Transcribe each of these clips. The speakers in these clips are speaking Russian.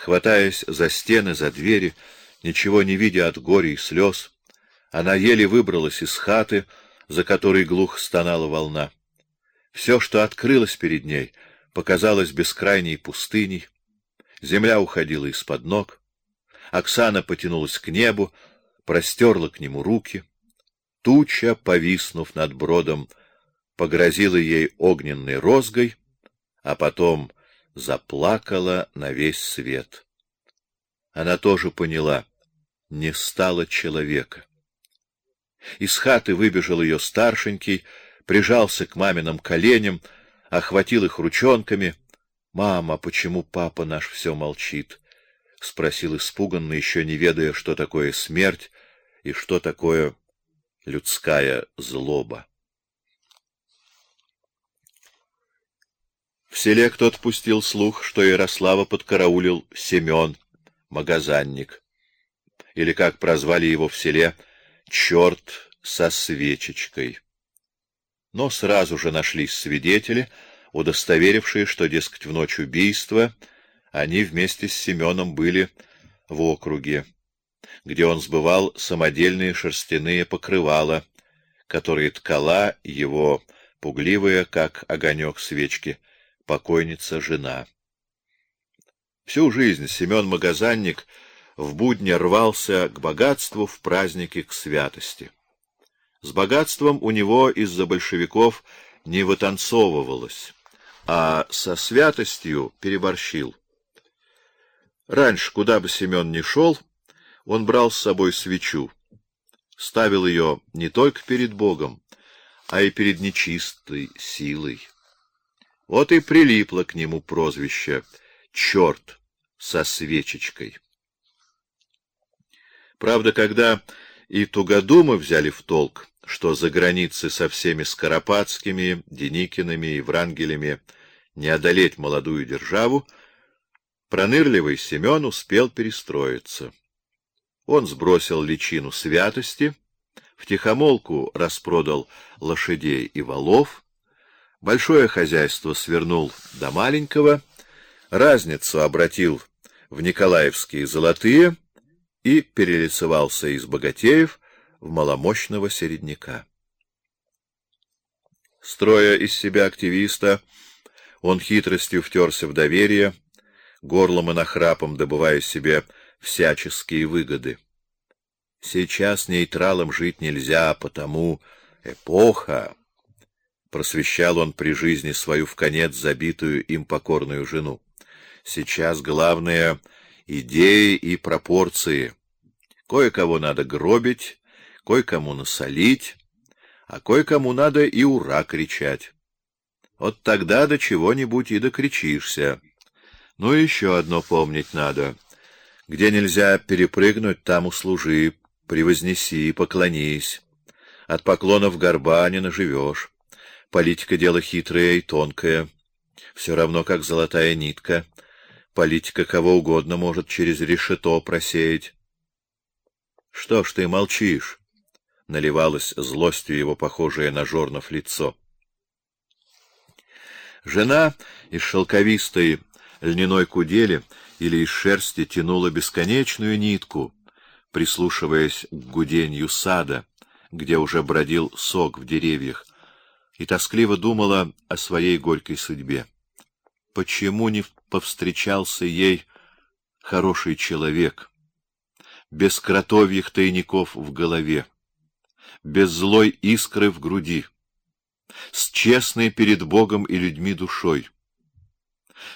Хватаясь за стены, за двери, ничего не видя от горя и слез, она еле выбралась из хаты, за которой глух стонала волна. Все, что открылось перед ней, показалось бескрайней пустыней. Земля уходила из-под ног. Оксана потянулась к небу, простерла к нему руки. Туча, повиснув над бродом, погрозила ей огненной розгой, а потом заплакала на весь свет. Она тоже поняла, не стало человека. Из хаты выбежал ее старшенький, прижался к маминым коленям, охватил их ручонками. Мама, почему папа наш все молчит? спросил испуганно, еще не ведая, что такое смерть и что такое людская злоба. Селе кто-то пустил слух, что Ярослава подкараулил Семен, магазанник, или как прозвали его в селе, черт со свечечкой. Но сразу же нашлись свидетели, удостоверившие, что дескать в ночь убийства они вместе с Семеном были в округе, где он сбывал самодельные шерстяные покрывала, которые ткала его пугливая, как огонек свечки, покойница жена. Всю жизнь Семен Магазанник в будни рвался к богатству, в праздники к святости. С богатством у него из-за большевиков не вытанцовывалось, а со святостью переборщил. Раньше, куда бы Семен ни шел, он брал с собой свечу, ставил ее не только перед Богом, а и перед нечистой силой. Вот и прилипло к нему прозвище «Черт со свечечкой». Правда, когда и тугодумы взяли в толк, что за границы со всеми Скоропадскими, Деникиными и Врангелями не одолеть молодую державу, пронырливый Семен успел перестроиться. Он сбросил личину святости, втихомолку распродал лошадей и волов, Большое хозяйство свернул до маленького, разницу обратил в Николаевские золотые и перелицевался из богатеев в маломощного середняка. Строя из себя активиста, он хитростью втерся в доверие, горлом и нахрапом добывая себе всяческие выгоды. Сейчас нейтралам жить нельзя, потому эпоха просвещал он при жизни свою в конец забитую им покорную жену. Сейчас главное идеи и пропорции. Кое-кого надо гробить, кое-кому насолить, а кое-кому надо и ура кричать. Вот тогда до чего-нибудь и докричишься. Ну еще одно помнить надо: где нельзя перепрыгнуть, там услужи, превознеси, поклонись. От поклонов горба не наживешь. Политика дело хитрое и тонкое, все равно как золотая нитка. Политика кого угодно может через решето просеять. Что ж ты молчишь? Наливалось злостью его похожее на жорнов лицо. Жена из шелковистой льняной кудели или из шерсти тянула бесконечную нитку, прислушиваясь к гуденью сада, где уже бродил сок в деревьях, и тоскливо думала о своей горькой судьбе. Почему не повстречался ей хороший человек, без кротовьих тайников в голове, без злой искры в груди, с честной перед Богом и людьми душой?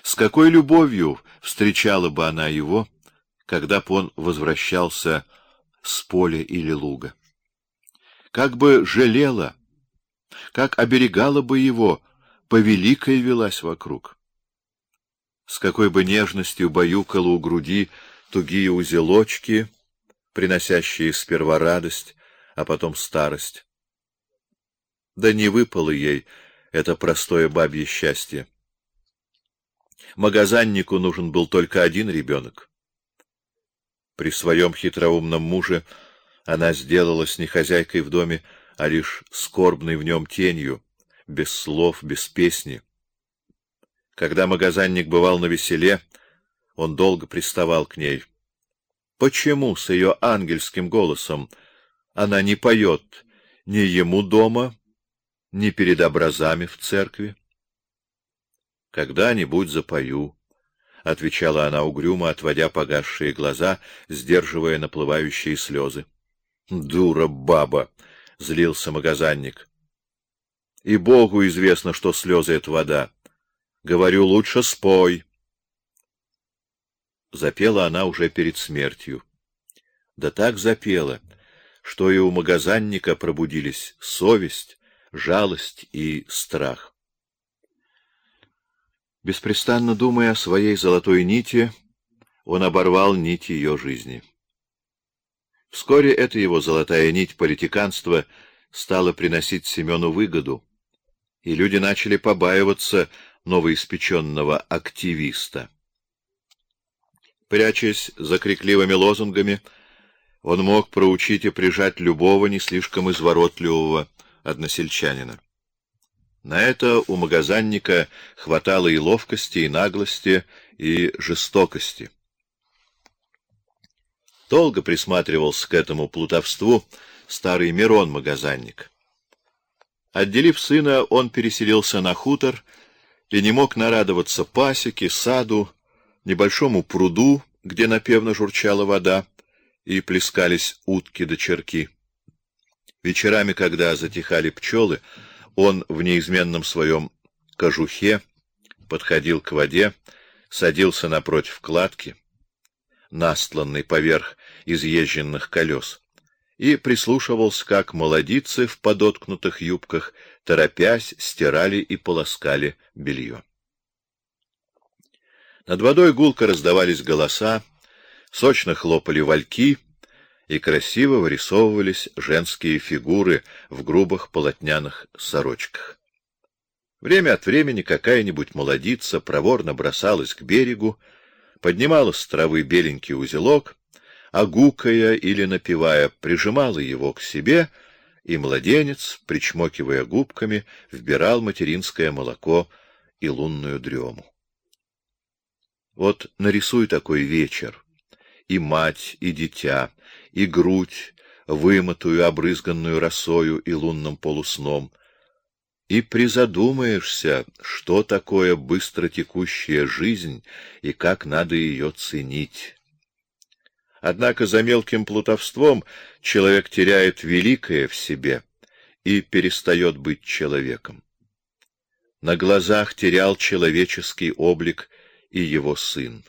С какой любовью встречала бы она его, когда б он возвращался с поля или луга? Как бы жалела, как оберегала бы его, по великой велась вокруг. С какой бы нежностью баюкала у груди тугие узелочки, приносящие сперва радость, а потом старость. Да не выпало ей это простое бабье счастье. Магазаннику нужен был только один ребенок. При своем хитроумном муже она сделалась не хозяйкой в доме, а лишь скорбной в нем тенью, без слов, без песни. Когда магазинник бывал на веселе, Он долго приставал к ней. Почему с ее ангельским голосом она не поет ни ему дома, ни перед образами в церкви? Когда-нибудь запою, — отвечала она угрюмо, отводя погасшие глаза, сдерживая наплывающие слезы. — Дура баба! — злился магазанник. — И Богу известно, что слезы — это вода. Говорю, лучше спой. Запела она уже перед смертью. Да так запела, что и у магазанника пробудились совесть, жалость и страх. Беспрестанно думая о своей золотой нити, он оборвал нить ее жизни. Вскоре эта его золотая нить политиканства стала приносить Семену выгоду, и люди начали побаиваться новоиспеченного активиста. Прячась за крикливыми лозунгами, он мог проучить и прижать любого не слишком изворотливого односельчанина. На это у магазанника хватало и ловкости, и наглости, и жестокости. Долго присматривался к этому плутовству старый Мирон магазанник. Отделив сына, он переселился на хутор и не мог нарадоваться пасеке, саду, небольшому пруду, где напевно журчала вода, и плескались утки да черки. Вечерами, когда затихали пчелы, он в неизменном своем кожухе подходил к воде, садился напротив кладки, настланной поверх изъезженных колес, и прислушивался, как молодицы в подоткнутых юбках, торопясь, стирали и полоскали белье. Над водой гулко раздавались голоса, сочно хлопали вальки, и красиво вырисовывались женские фигуры в грубых полотняных сорочках. Время от времени какая-нибудь молодица проворно бросалась к берегу, поднимала с травы беленький узелок, а гукая или напевая прижимала его к себе, и младенец, причмокивая губками, вбирал материнское молоко и лунную дрему. Вот нарисуй такой вечер, и мать, и дитя, и грудь, вымытую, обрызганную росою и лунным полусном, и призадумаешься, что такое быстротекущая жизнь и как надо ее ценить. Однако за мелким плутовством человек теряет великое в себе и перестает быть человеком. На глазах терял человеческий облик и его сын.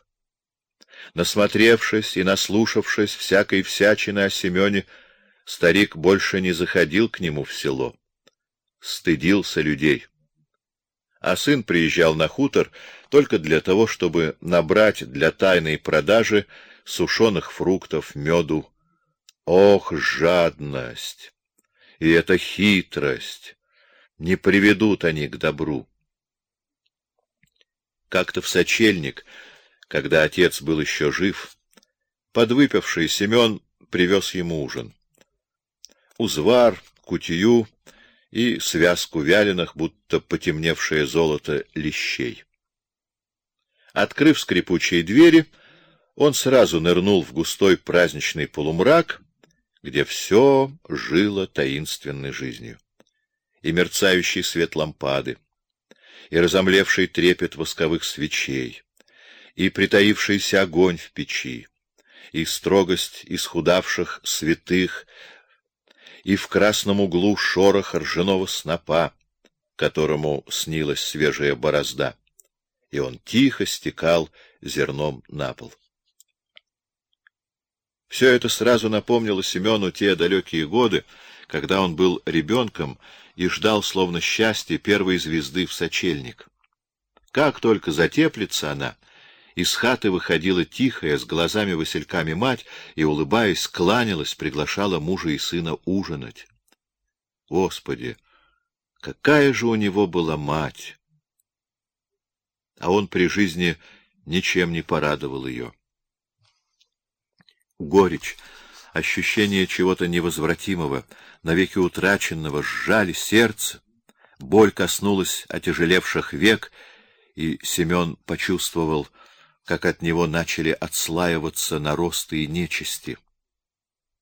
Насмотревшись и наслушавшись всякой всячины о Семене, старик больше не заходил к нему в село. Стыдился людей. А сын приезжал на хутор только для того, чтобы набрать для тайной продажи сушеных фруктов, меду. Ох, жадность! И эта хитрость! Не приведут они к добру. Как-то в сочельник когда отец был еще жив, подвыпивший Семен привез ему ужин. Узвар, кутью и связку вяленых, будто потемневшее золото лещей. Открыв скрипучие двери, он сразу нырнул в густой праздничный полумрак, где все жило таинственной жизнью. И мерцающий свет лампады, и разомлевший трепет восковых свечей, и притаившийся огонь в печи, и строгость исхудавших святых, и в красном углу шорох ржаного снопа, которому снилась свежая борозда, и он тихо стекал зерном на пол. Все это сразу напомнило Семену те далекие годы, когда он был ребенком и ждал, словно счастья, первой звезды в сочельник. Как только затеплится она, из хаты выходила тихая, с глазами-васильками мать и, улыбаясь, кланялась, приглашала мужа и сына ужинать. Господи, какая же у него была мать! А он при жизни ничем не порадовал ее. Горечь, ощущение чего-то невозвратимого, навеки утраченного, сжали сердце. Боль коснулась отяжелевших век, и Семен почувствовал, как от него начали отслаиваться наросты и нечисти.